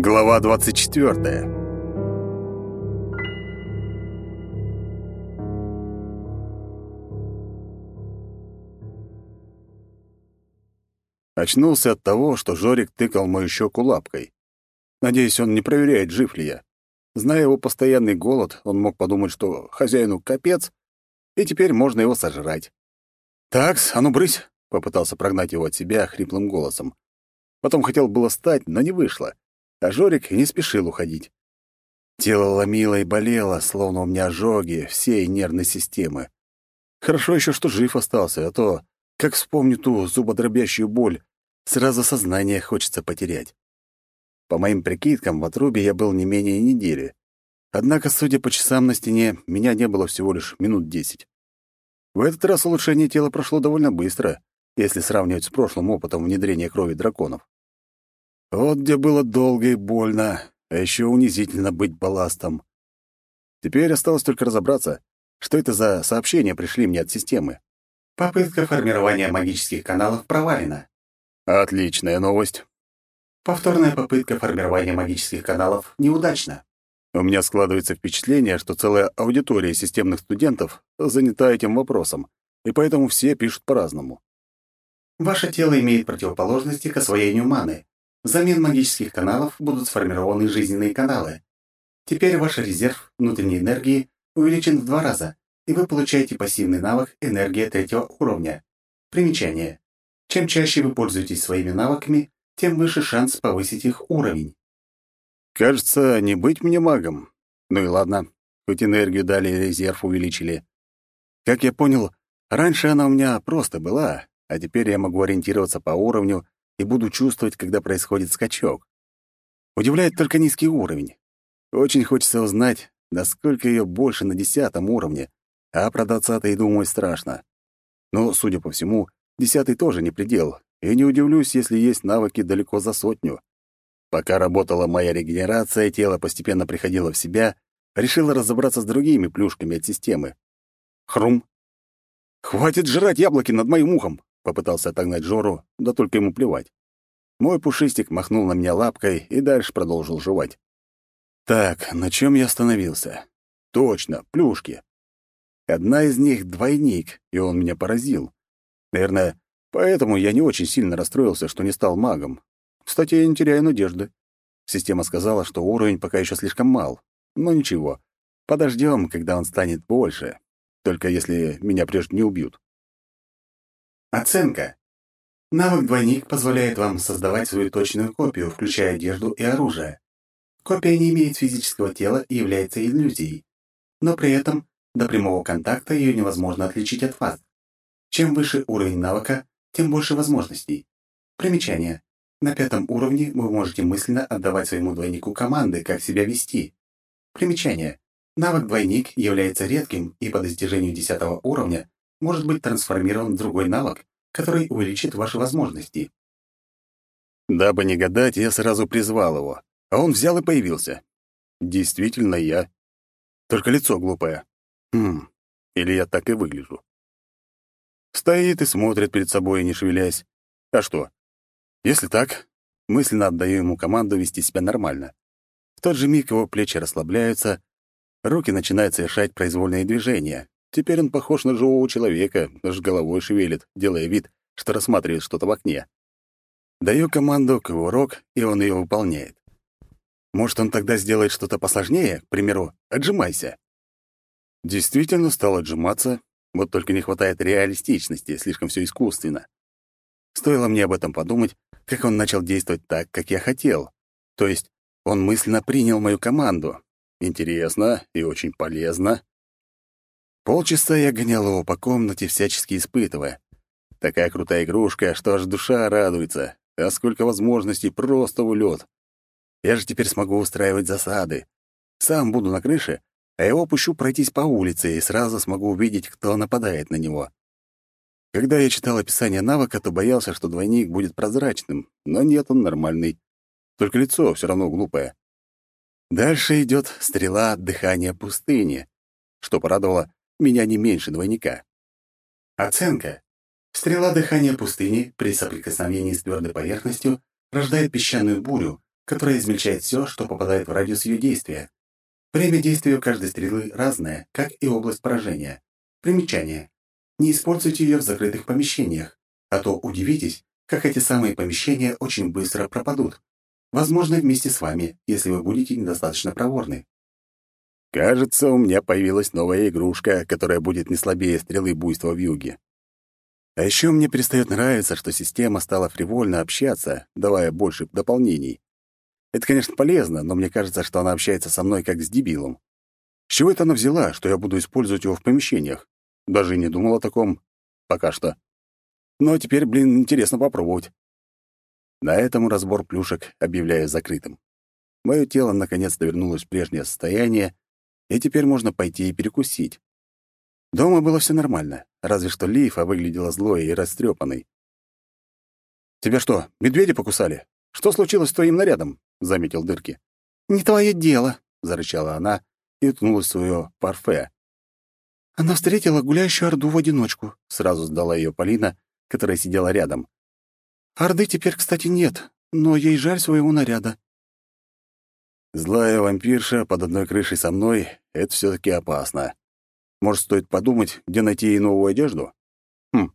Глава 24. Очнулся от того, что Жорик тыкал мою щеку лапкой. Надеюсь, он не проверяет, жив ли я. Зная его постоянный голод, он мог подумать, что хозяину капец, и теперь можно его сожрать. «Такс, а ну брысь!» — попытался прогнать его от себя хриплым голосом. Потом хотел было встать, но не вышло, а Жорик не спешил уходить. Тело ломило и болело, словно у меня ожоги всей нервной системы. Хорошо еще, что жив остался, а то, как вспомню ту зубодробящую боль, сразу сознание хочется потерять. По моим прикидкам, в отрубе я был не менее недели. Однако, судя по часам на стене, меня не было всего лишь минут десять. В этот раз улучшение тела прошло довольно быстро, если сравнивать с прошлым опытом внедрения крови драконов. Вот где было долго и больно, а еще унизительно быть балластом. Теперь осталось только разобраться, что это за сообщения пришли мне от системы. Попытка формирования магических каналов провалена. Отличная новость. Повторная попытка формирования магических каналов неудачна. У меня складывается впечатление, что целая аудитория системных студентов занята этим вопросом, и поэтому все пишут по-разному. Ваше тело имеет противоположности к освоению маны. Взамен магических каналов будут сформированы жизненные каналы. Теперь ваш резерв внутренней энергии увеличен в два раза, и вы получаете пассивный навык «Энергия третьего уровня». Примечание. Чем чаще вы пользуетесь своими навыками, тем выше шанс повысить их уровень. Кажется, не быть мне магом. Ну и ладно, хоть энергию дали, резерв увеличили. Как я понял, раньше она у меня просто была, а теперь я могу ориентироваться по уровню и буду чувствовать, когда происходит скачок. Удивляет только низкий уровень. Очень хочется узнать, насколько ее больше на десятом уровне, а про двадцатый думать страшно. Но, судя по всему, десятый тоже не предел, и не удивлюсь, если есть навыки далеко за сотню. Пока работала моя регенерация, тело постепенно приходило в себя, решила разобраться с другими плюшками от системы. Хрум. «Хватит жрать яблоки над моим ухом!» — попытался отогнать Жору, да только ему плевать. Мой пушистик махнул на меня лапкой и дальше продолжил жевать. Так, на чем я остановился? Точно, плюшки. Одна из них — двойник, и он меня поразил. Наверное, поэтому я не очень сильно расстроился, что не стал магом. Кстати, я не теряю надежды. Система сказала, что уровень пока еще слишком мал. Но ничего, подождем, когда он станет больше. Только если меня прежде не убьют. Оценка. Навык «Двойник» позволяет вам создавать свою точную копию, включая одежду и оружие. Копия не имеет физического тела и является иллюзией. Но при этом до прямого контакта ее невозможно отличить от вас. Чем выше уровень навыка, тем больше возможностей. Примечание. На пятом уровне вы можете мысленно отдавать своему двойнику команды, как себя вести. Примечание. Навык «Двойник» является редким и по достижению десятого уровня может быть трансформирован в другой навык, который увеличит ваши возможности. Дабы не гадать, я сразу призвал его, а он взял и появился. Действительно я. Только лицо глупое. Хм, или я так и выгляжу. Стоит и смотрит перед собой, не шевелясь. А что, если так, мысленно отдаю ему команду вести себя нормально. В тот же миг его плечи расслабляются, руки начинают совершать произвольные движения. Теперь он похож на живого человека, аж головой шевелит, делая вид, что рассматривает что-то в окне. Даю команду кувырок, и он ее выполняет. Может, он тогда сделает что-то посложнее, к примеру, «отжимайся». Действительно стал отжиматься, вот только не хватает реалистичности, слишком все искусственно. Стоило мне об этом подумать, как он начал действовать так, как я хотел. То есть он мысленно принял мою команду. Интересно и очень полезно. Полчаса я гонял его по комнате, всячески испытывая. Такая крутая игрушка, что аж душа радуется. А сколько возможностей просто улет. Я же теперь смогу устраивать засады. Сам буду на крыше, а его пущу пройтись по улице и сразу смогу увидеть, кто нападает на него. Когда я читал описание навыка, то боялся, что двойник будет прозрачным, но нет, он нормальный. Только лицо все равно глупое. Дальше идет стрела дыхания пустыни, что порадовало меня не меньше двойника. Оценка. Стрела дыхания пустыни при соприкосновении с твердой поверхностью рождает песчаную бурю, которая измельчает все, что попадает в радиус ее действия. Время действия у каждой стрелы разное, как и область поражения. Примечание. Не используйте ее в закрытых помещениях, а то удивитесь, как эти самые помещения очень быстро пропадут. Возможно, вместе с вами, если вы будете недостаточно проворны. Кажется, у меня появилась новая игрушка, которая будет не слабее стрелы буйства в юге. А еще мне перестает нравиться, что система стала фривольно общаться, давая больше дополнений. Это, конечно, полезно, но мне кажется, что она общается со мной как с дебилом. С чего это она взяла, что я буду использовать его в помещениях? Даже не думал о таком. Пока что. Но теперь, блин, интересно попробовать. На этом разбор плюшек объявляю закрытым. Мое тело наконец-то вернулось в прежнее состояние, и теперь можно пойти и перекусить. Дома было все нормально, разве что Лифа выглядела злой и растрепанной. «Тебя что, медведи покусали? Что случилось с твоим нарядом?» — заметил Дырки. «Не твое дело», — зарычала она и уткнулась в свое парфе. «Она встретила гуляющую орду в одиночку», — сразу сдала ее Полина, которая сидела рядом. «Орды теперь, кстати, нет, но ей жаль своего наряда». Злая вампирша под одной крышей со мной — это все таки опасно. Может, стоит подумать, где найти ей новую одежду? Хм,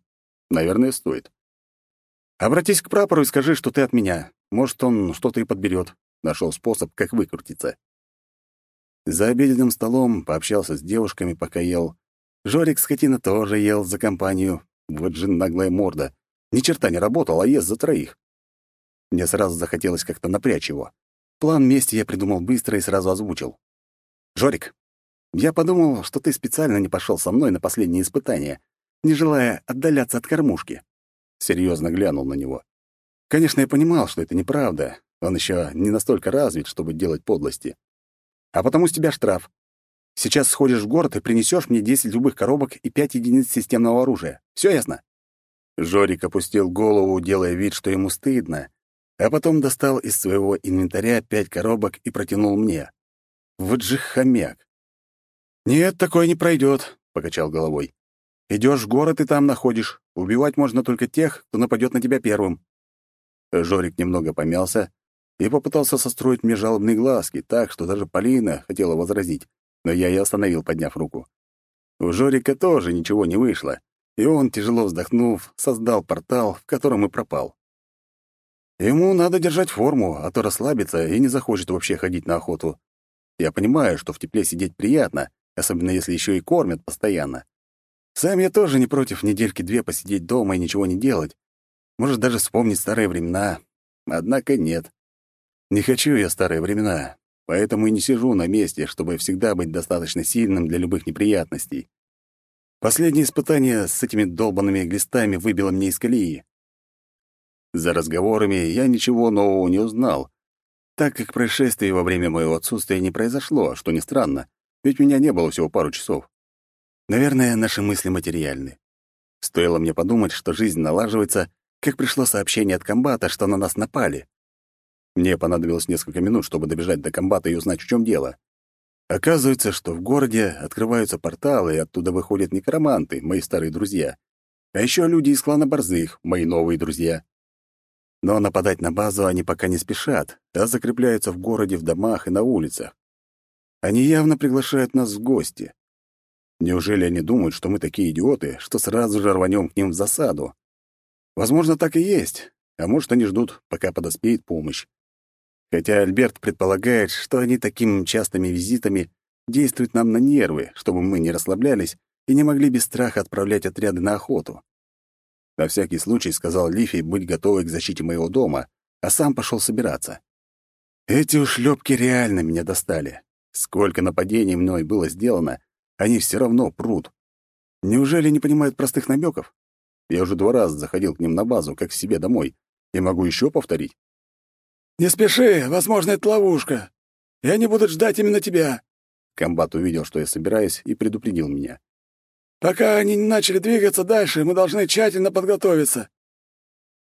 наверное, стоит. Обратись к прапору и скажи, что ты от меня. Может, он что-то и подберет. Нашел способ, как выкрутиться. За обеденным столом пообщался с девушками, пока ел. Жорик скотина тоже ел за компанию. Вот же наглая морда. Ни черта не работал, а ест за троих. Мне сразу захотелось как-то напрячь его. План мести я придумал быстро и сразу озвучил. «Жорик, я подумал, что ты специально не пошел со мной на последнее испытание, не желая отдаляться от кормушки. Серьезно глянул на него. Конечно, я понимал, что это неправда. Он еще не настолько развит, чтобы делать подлости. А потому с тебя штраф. Сейчас сходишь в город и принесешь мне 10 любых коробок и 5 единиц системного оружия. Все ясно? Жорик опустил голову, делая вид, что ему стыдно, а потом достал из своего инвентаря пять коробок и протянул мне. Вот же хомяк. «Нет, такое не пройдет», — покачал головой. «Идешь в город и там находишь. Убивать можно только тех, кто нападет на тебя первым». Жорик немного помялся и попытался состроить мне жалобные глазки, так что даже Полина хотела возразить, но я ее остановил, подняв руку. У Жорика тоже ничего не вышло, и он, тяжело вздохнув, создал портал, в котором и пропал. Ему надо держать форму, а то расслабится и не захочет вообще ходить на охоту. Я понимаю, что в тепле сидеть приятно, особенно если еще и кормят постоянно. Сам я тоже не против недельки-две посидеть дома и ничего не делать. Может, даже вспомнить старые времена. Однако нет. Не хочу я старые времена, поэтому и не сижу на месте, чтобы всегда быть достаточно сильным для любых неприятностей. Последнее испытание с этими долбанными глистами выбило мне из колеи. За разговорами я ничего нового не узнал, так как происшествие во время моего отсутствия не произошло, что не странно, ведь меня не было всего пару часов. Наверное, наши мысли материальны. Стоило мне подумать, что жизнь налаживается, как пришло сообщение от комбата, что на нас напали. Мне понадобилось несколько минут, чтобы добежать до комбата и узнать, в чем дело. Оказывается, что в городе открываются порталы, и оттуда выходят некроманты, мои старые друзья. А еще люди из клана Борзых, мои новые друзья. Но нападать на базу они пока не спешат, а закрепляются в городе в домах и на улицах. Они явно приглашают нас в гости. Неужели они думают, что мы такие идиоты, что сразу же рванем к ним в засаду? Возможно, так и есть, а может, они ждут, пока подоспеет помощь. Хотя Альберт предполагает, что они такими частыми визитами действуют нам на нервы, чтобы мы не расслаблялись и не могли без страха отправлять отряды на охоту. На всякий случай сказал Лифи быть готовой к защите моего дома, а сам пошел собираться. Эти ушлепки реально меня достали. Сколько нападений мной было сделано, они все равно прут. Неужели не понимают простых намеков? Я уже два раза заходил к ним на базу, как к себе домой, и могу еще повторить. «Не спеши, возможно, это ловушка. И они будут ждать именно тебя». Комбат увидел, что я собираюсь, и предупредил меня. «Пока они не начали двигаться дальше, мы должны тщательно подготовиться».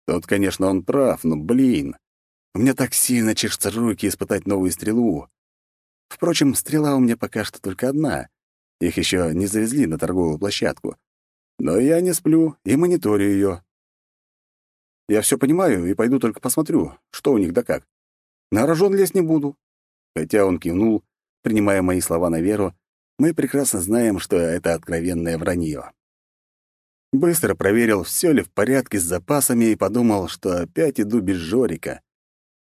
Тут, конечно, он прав, но, блин, у меня так сильно чешутся руки испытать новую стрелу. Впрочем, стрела у меня пока что только одна. Их еще не завезли на торговую площадку. Но я не сплю и мониторю ее. Я все понимаю и пойду только посмотрю, что у них да как. На рожон лезть не буду». Хотя он кивнул, принимая мои слова на веру, мы прекрасно знаем, что это откровенное вранье. Быстро проверил, все ли в порядке с запасами, и подумал, что опять иду без Жорика.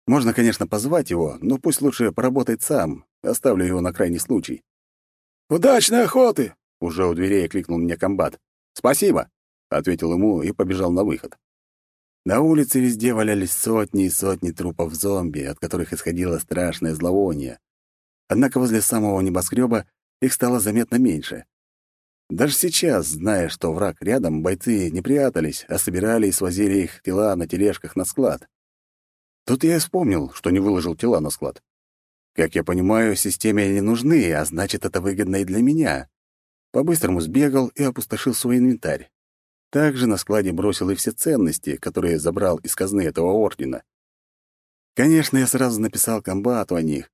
Можно, конечно, позвать его, но пусть лучше поработает сам, оставлю его на крайний случай. «Удачной охоты!» — уже у дверей окликнул меня комбат. «Спасибо!» — ответил ему и побежал на выход. На улице везде валялись сотни и сотни трупов зомби, от которых исходило страшное зловоние. Однако возле самого небоскреба их стало заметно меньше. Даже сейчас, зная, что враг рядом, бойцы не прятались, а собирали и свозили их тела на тележках на склад. Тут я и вспомнил, что не выложил тела на склад. Как я понимаю, системе они нужны, а значит, это выгодно и для меня. По-быстрому сбегал и опустошил свой инвентарь. Также на складе бросил и все ценности, которые забрал из казны этого ордена. Конечно, я сразу написал комбату о них,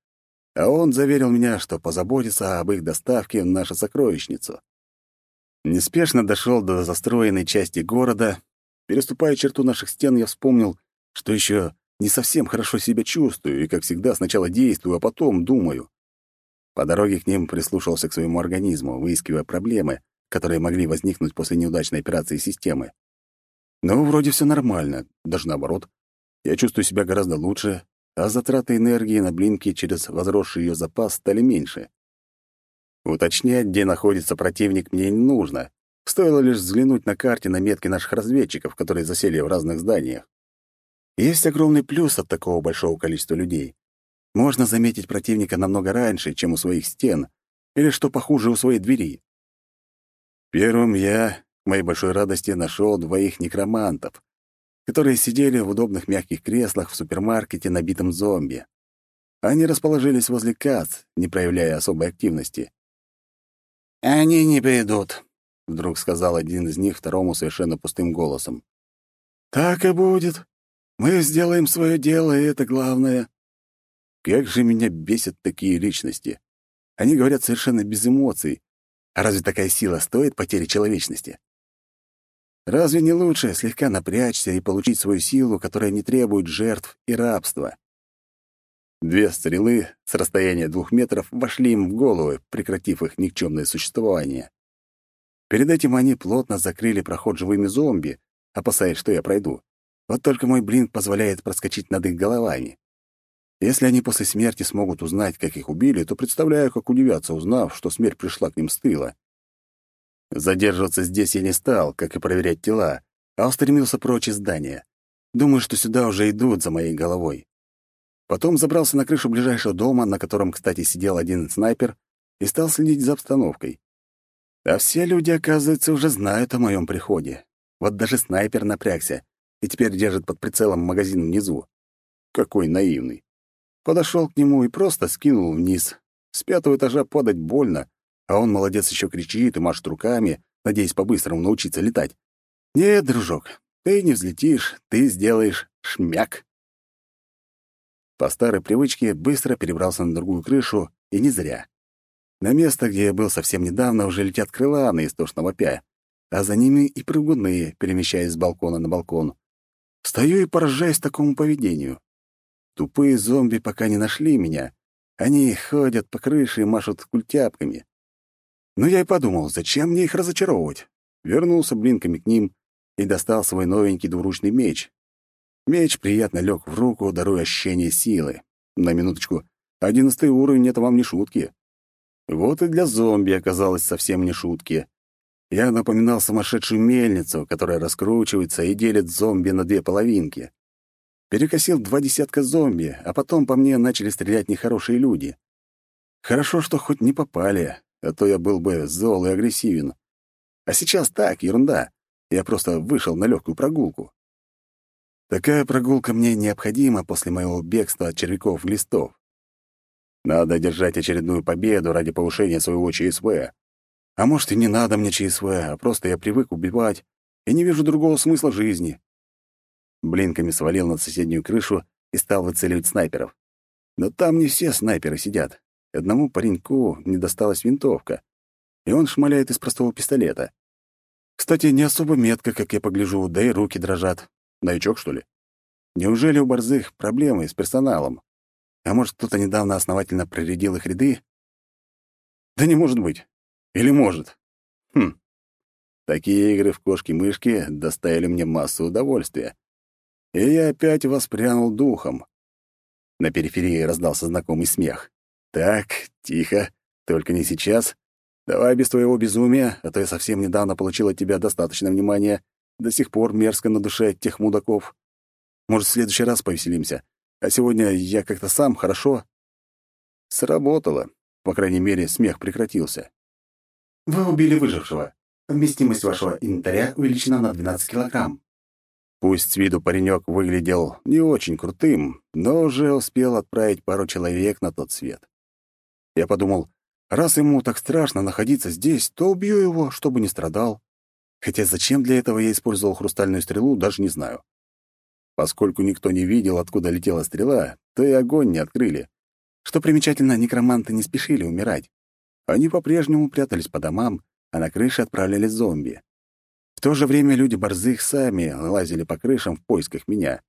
а он заверил меня, что позаботится об их доставке в нашу сокровищницу. Неспешно дошел до застроенной части города. Переступая черту наших стен, я вспомнил, что еще не совсем хорошо себя чувствую и, как всегда, сначала действую, а потом думаю. По дороге к ним прислушался к своему организму, выискивая проблемы, которые могли возникнуть после неудачной операции системы. Но вроде все нормально, даже наоборот. Я чувствую себя гораздо лучше, а затраты энергии на блинки через возросший ее запас стали меньше. Уточнять, где находится противник, мне не нужно. Стоило лишь взглянуть на карте на метки наших разведчиков, которые засели в разных зданиях. Есть огромный плюс от такого большого количества людей. Можно заметить противника намного раньше, чем у своих стен, или, что похуже, у своей двери. Первым я, к моей большой радости, нашел двоих некромантов, которые сидели в удобных мягких креслах в супермаркете, набитом зомби. Они расположились возле касс, не проявляя особой активности. «Они не придут», — вдруг сказал один из них второму совершенно пустым голосом. «Так и будет. Мы сделаем свое дело, и это главное». Как же меня бесят такие личности. Они говорят совершенно без эмоций. А разве такая сила стоит потери человечности? Разве не лучше слегка напрячься и получить свою силу, которая не требует жертв и рабства? Две стрелы с расстояния двух метров вошли им в головы, прекратив их никчемное существование. Перед этим они плотно закрыли проход живыми зомби, опасаясь, что я пройду. Вот только мой блинк позволяет проскочить над их головами. Если они после смерти смогут узнать, как их убили, то представляю, как удивятся, узнав, что смерть пришла к ним с тыла. Задерживаться здесь я не стал, как и проверять тела, а устремился прочь из здания. Думаю, что сюда уже идут за моей головой. Потом забрался на крышу ближайшего дома, на котором, кстати, сидел один снайпер, и стал следить за обстановкой. А все люди, оказывается, уже знают о моем приходе. Вот даже снайпер напрягся и теперь держит под прицелом магазин внизу. Какой наивный. Подошел к нему и просто скинул вниз. С пятого этажа падать больно, а он, молодец, еще кричит и машет руками, надеясь по-быстрому научиться летать. Нет, дружок, ты не взлетишь, ты сделаешь шмяк. По старой привычке быстро перебрался на другую крышу, и не зря. На место, где я был совсем недавно, уже летят крыла на истошно вопя, а за ними и прыгуны, перемещаясь с балкона на балкон. Стою и поражаюсь такому поведению. Тупые зомби пока не нашли меня. Они ходят по крыше и машут культяпками. Но я и подумал, зачем мне их разочаровывать? Вернулся блинками к ним и достал свой новенький двуручный меч, Меч приятно лег в руку, даруя ощущение силы. На минуточку, одиннадцатый уровень — это вам не шутки. Вот и для зомби оказалось совсем не шутки. Я напоминал сумасшедшую мельницу, которая раскручивается и делит зомби на две половинки. Перекосил два десятка зомби, а потом по мне начали стрелять нехорошие люди. Хорошо, что хоть не попали, а то я был бы зол и агрессивен. А сейчас так, ерунда. Я просто вышел на легкую прогулку. Такая прогулка мне необходима после моего бегства от червяков-глистов. Надо держать очередную победу ради повышения своего ЧСВ. А может, и не надо мне ЧСВ, а просто я привык убивать и не вижу другого смысла жизни. Блинками свалил на соседнюю крышу и стал выцеливать снайперов. Но там не все снайперы сидят. Одному пареньку не досталась винтовка, и он шмаляет из простого пистолета. Кстати, не особо метко, как я погляжу, да и руки дрожат. Новичок, что ли? Неужели у борзых проблемы с персоналом? А может, кто-то недавно основательно проредил их ряды? Да не может быть. Или может? Хм. Такие игры в кошки-мышки доставили мне массу удовольствия. И я опять воспрянул духом. На периферии раздался знакомый смех. «Так, тихо, только не сейчас. Давай без твоего безумия, а то я совсем недавно получил от тебя достаточно внимания. До сих пор мерзко на душе тех мудаков. Может, в следующий раз повеселимся. А сегодня я как-то сам, хорошо?» Сработало. По крайней мере, смех прекратился. «Вы убили выжившего. Вместимость вашего инвентаря увеличена на 12 килограмм. Пусть с виду паренек выглядел не очень крутым, но уже успел отправить пару человек на тот свет. Я подумал, раз ему так страшно находиться здесь, то убью его, чтобы не страдал. Хотя зачем для этого я использовал хрустальную стрелу, даже не знаю. Поскольку никто не видел, откуда летела стрела, то и огонь не открыли. Что примечательно, некроманты не спешили умирать. Они по-прежнему прятались по домам, а на крыше отправлялись зомби. В то же время люди борзых сами лазили по крышам в поисках меня.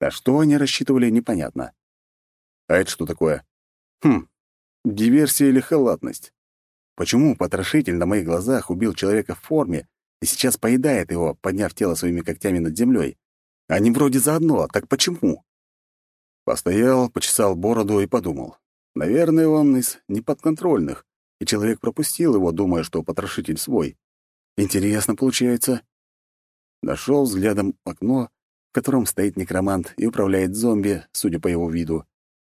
А что они рассчитывали, непонятно. А это что такое? Хм, диверсия или халатность? Почему потрошитель на моих глазах убил человека в форме и сейчас поедает его, подняв тело своими когтями над землей? Они вроде заодно, так почему? Постоял, почесал бороду и подумал. Наверное, он из неподконтрольных, и человек пропустил его, думая, что потрошитель свой. Интересно получается. Нашел взглядом окно, в котором стоит некромант и управляет зомби, судя по его виду.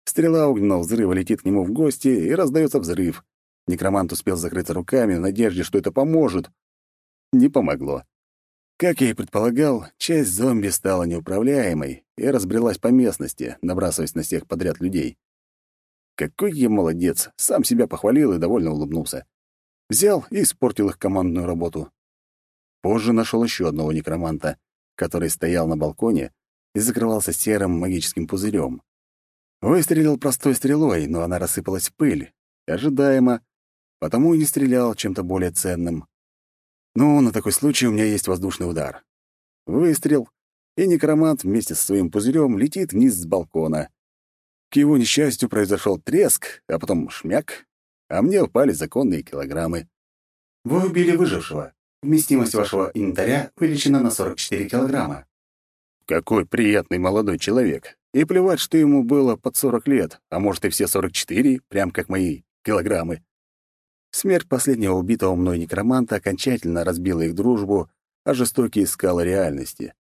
Стрела огненного взрыва летит к нему в гости, и раздается взрыв. Некромант успел закрыться руками в надежде, что это поможет. Не помогло. Как я и предполагал, часть зомби стала неуправляемой и разбрелась по местности, набрасываясь на всех подряд людей. Какой я молодец, сам себя похвалил и довольно улыбнулся. Взял и испортил их командную работу. Позже нашел еще одного некроманта, который стоял на балконе и закрывался серым магическим пузырем. Выстрелил простой стрелой, но она рассыпалась в пыль. Ожидаемо, потому и не стрелял чем-то более ценным. Ну, на такой случай у меня есть воздушный удар. Выстрел, и некромант вместе со своим пузырем летит вниз с балкона. К его несчастью произошел треск, а потом шмяк, а мне упали законные килограммы. Вы убили выжившего. Вместимость вашего инвентаря увеличена на 44 килограмма. Какой приятный молодой человек. И плевать, что ему было под 40 лет, а может и все 44, прям как мои килограммы. Смерть последнего убитого мной некроманта окончательно разбила их дружбу, а жестокие скалы реальности.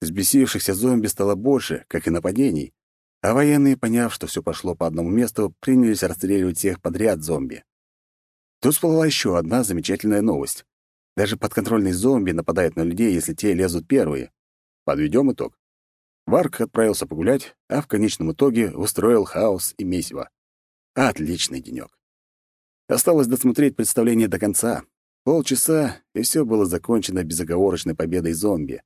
Взбесившихся зомби стало больше, как и нападений, а военные, поняв, что все пошло по одному месту, принялись расстреливать всех подряд зомби. Тут всплыла еще одна замечательная новость. Даже подконтрольные зомби нападают на людей, если те лезут первые. Подведем итог. Варк отправился погулять, а в конечном итоге устроил хаос и месиво. Отличный денек. Осталось досмотреть представление до конца. Полчаса, и все было закончено безоговорочной победой зомби.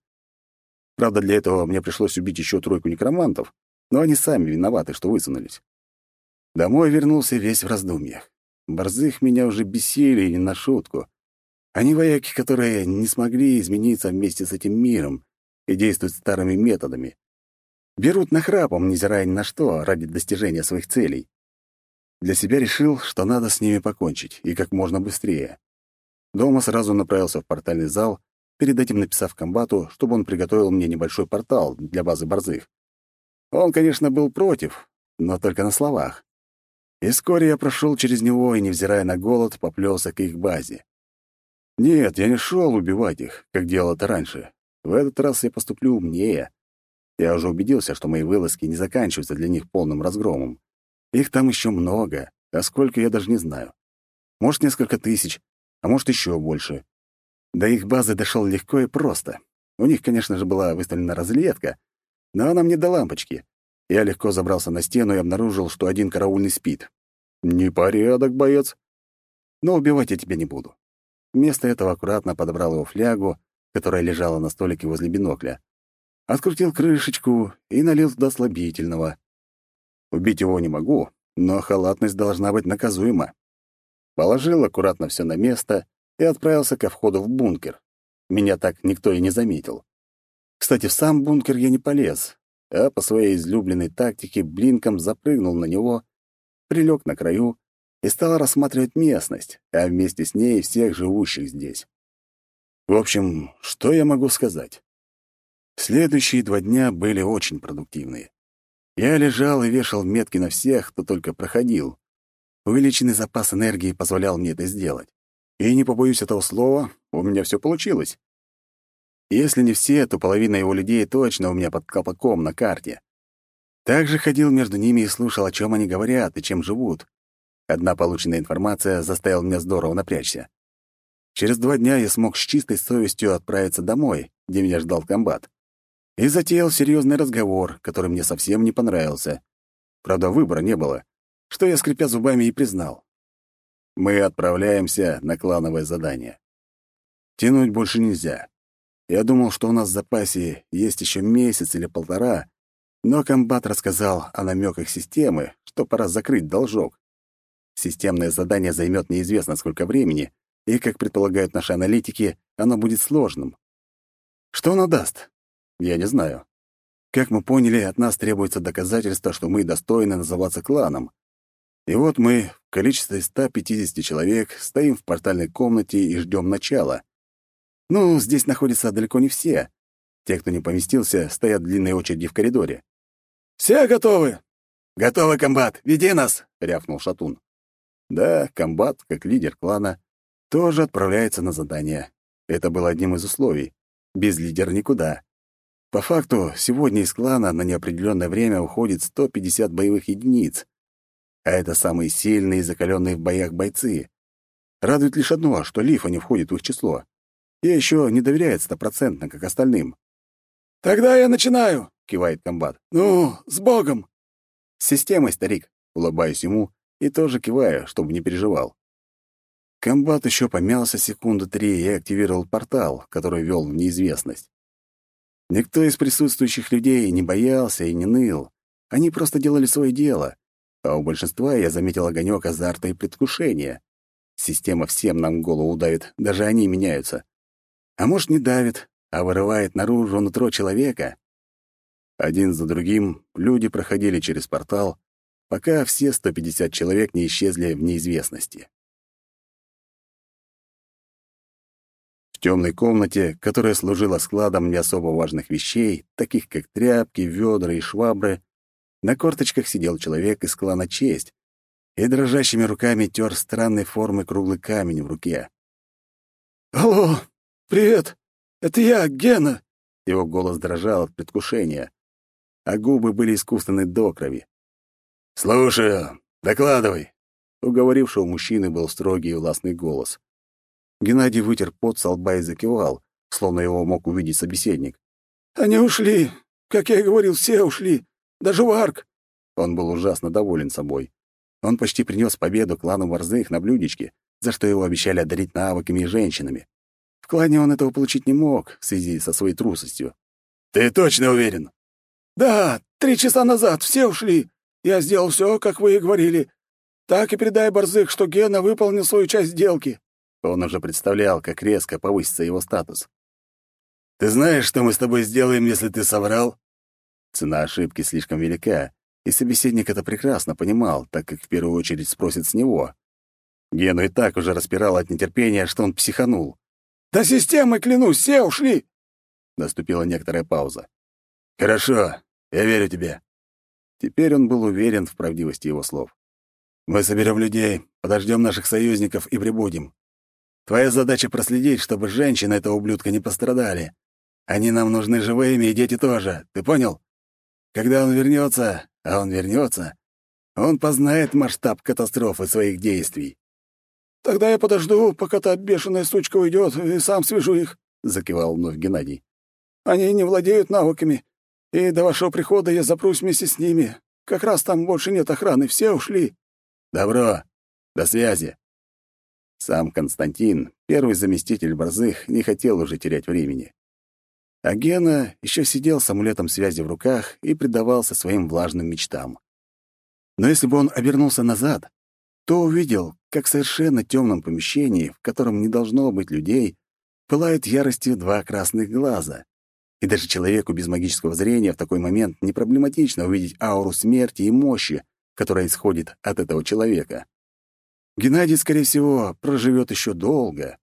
Правда, для этого мне пришлось убить еще тройку некромантов, но они сами виноваты, что высунулись. Домой вернулся весь в раздумьях. Борзых меня уже бесили не на шутку. Они вояки, которые не смогли измениться вместе с этим миром и действуют старыми методами. Берут нахрапом, невзирая ни на что, ради достижения своих целей. Для себя решил, что надо с ними покончить, и как можно быстрее. Дома сразу направился в портальный зал, перед этим написав комбату, чтобы он приготовил мне небольшой портал для базы борзых. Он, конечно, был против, но только на словах. И вскоре я прошел через него и, невзирая на голод, поплелся к их базе. Нет, я не шел убивать их, как делал это раньше. В этот раз я поступлю умнее. Я уже убедился, что мои вылазки не заканчиваются для них полным разгромом. Их там еще много, а сколько я даже не знаю. Может, несколько тысяч, а может, еще больше. До их базы дошел легко и просто. У них, конечно же, была выставлена разлетка, но она мне до лампочки. Я легко забрался на стену и обнаружил, что один караульный спит. Непорядок, боец. Но убивать я тебя не буду. Вместо этого аккуратно подобрал его флягу, которая лежала на столике возле бинокля. Открутил крышечку и налил туда слабительного. Убить его не могу, но халатность должна быть наказуема. Положил аккуратно все на место и отправился ко входу в бункер. Меня так никто и не заметил. Кстати, в сам бункер я не полез. а по своей излюбленной тактике блинком запрыгнул на него, прилег на краю и стал рассматривать местность, а вместе с ней всех живущих здесь. В общем, что я могу сказать? Следующие два дня были очень продуктивные. Я лежал и вешал метки на всех, кто только проходил. Увеличенный запас энергии позволял мне это сделать. И не побоюсь этого слова, у меня все получилось. Если не все, то половина его людей точно у меня под колпаком на карте. Также ходил между ними и слушал, о чем они говорят и чем живут. Одна полученная информация заставила меня здорово напрячься. Через два дня я смог с чистой совестью отправиться домой, где меня ждал комбат. И затеял серьезный разговор, который мне совсем не понравился. Правда, выбора не было, что я, скрипя зубами, и признал. Мы отправляемся на клановое задание. Тянуть больше нельзя. Я думал, что у нас в запасе есть еще месяц или полтора, но комбат рассказал о намеках системы, что пора закрыть должок. Системное задание займет неизвестно сколько времени, и, как предполагают наши аналитики, оно будет сложным. Что оно даст? Я не знаю. Как мы поняли, от нас требуется доказательство, что мы достойны называться кланом. И вот мы в количестве 150 человек стоим в портальной комнате и ждем начала. Ну, здесь находятся далеко не все. Те, кто не поместился, стоят в длинной очереди в коридоре. «Все готовы?» «Готовы, комбат! Веди нас!» — рявкнул Шатун. Да, комбат, как лидер клана, тоже отправляется на задание. Это было одним из условий. Без лидера никуда. По факту, сегодня из клана на неопределенное время уходит 150 боевых единиц. А это самые сильные и закаленные в боях бойцы. Радует лишь одно, что Лифа не входит в их число. И еще не доверяет стопроцентно, как остальным. «Тогда я начинаю», — кивает комбат. «Ну, с Богом!» «С системой, старик», — улыбаюсь ему и тоже киваю, чтобы не переживал. Комбат еще помялся секунду три и активировал портал, который вел в неизвестность. Никто из присутствующих людей не боялся и не ныл. Они просто делали свое дело. А у большинства я заметил огонек азарта и предвкушения. Система всем нам голову давит, даже они меняются. А может, не давит, а вырывает наружу нутро человека. Один за другим люди проходили через портал, пока все 150 человек не исчезли в неизвестности. В темной комнате, которая служила складом не особо важных вещей, таких как тряпки, ведра и швабры, на корточках сидел человек из клана «Честь» и дрожащими руками тер странной формы круглый камень в руке. «Алло, привет! Это я, Гена!» Его голос дрожал от предвкушения, а губы были искусственны до крови. «Слушаю, докладывай!» У говорившего мужчины был строгий и властный голос. Геннадий вытер пот со лба и закивал, словно его мог увидеть собеседник. «Они ушли. Как я и говорил, все ушли. Даже Варк». Он был ужасно доволен собой. Он почти принес победу клану Борзых на блюдечке, за что его обещали одарить навыками и женщинами. В клане он этого получить не мог в связи со своей трусостью. «Ты точно уверен?» «Да, три часа назад все ушли. Я сделал все, как вы и говорили. Так и передай Борзых, что Гена выполнил свою часть сделки». Он уже представлял, как резко повысится его статус. «Ты знаешь, что мы с тобой сделаем, если ты соврал?» Цена ошибки слишком велика, и собеседник это прекрасно понимал, так как в первую очередь спросит с него. Гену и так уже распирал от нетерпения, что он психанул. «Да системой, клянусь, все ушли!» Наступила некоторая пауза. «Хорошо, я верю тебе». Теперь он был уверен в правдивости его слов. «Мы соберем людей, подождем наших союзников и прибудем. Твоя задача проследить, чтобы женщины этого ублюдка не пострадали. Они нам нужны живыми, и дети тоже. Ты понял? Когда он вернется, а он вернется, он познает масштаб катастрофы своих действий. «Тогда я подожду, пока та бешеная сучка уйдет, и сам свяжу их», — закивал вновь Геннадий. «Они не владеют навыками, и до вашего прихода я запрусь вместе с ними. Как раз там больше нет охраны, все ушли». «Добро. До связи». Сам Константин, первый заместитель Борзых, не хотел уже терять времени. А Гена еще сидел с амулетом связи в руках и предавался своим влажным мечтам. Но если бы он обернулся назад, то увидел, как в совершенно темном помещении, в котором не должно быть людей, пылают яростью два красных глаза. И даже человеку без магического зрения в такой момент не проблематично увидеть ауру смерти и мощи, которая исходит от этого человека. Геннадий, скорее всего, проживет еще долго,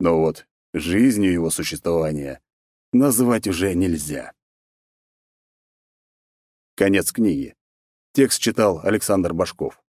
но вот жизнью его существования назвать уже нельзя. Конец книги. Текст читал Александр Башков.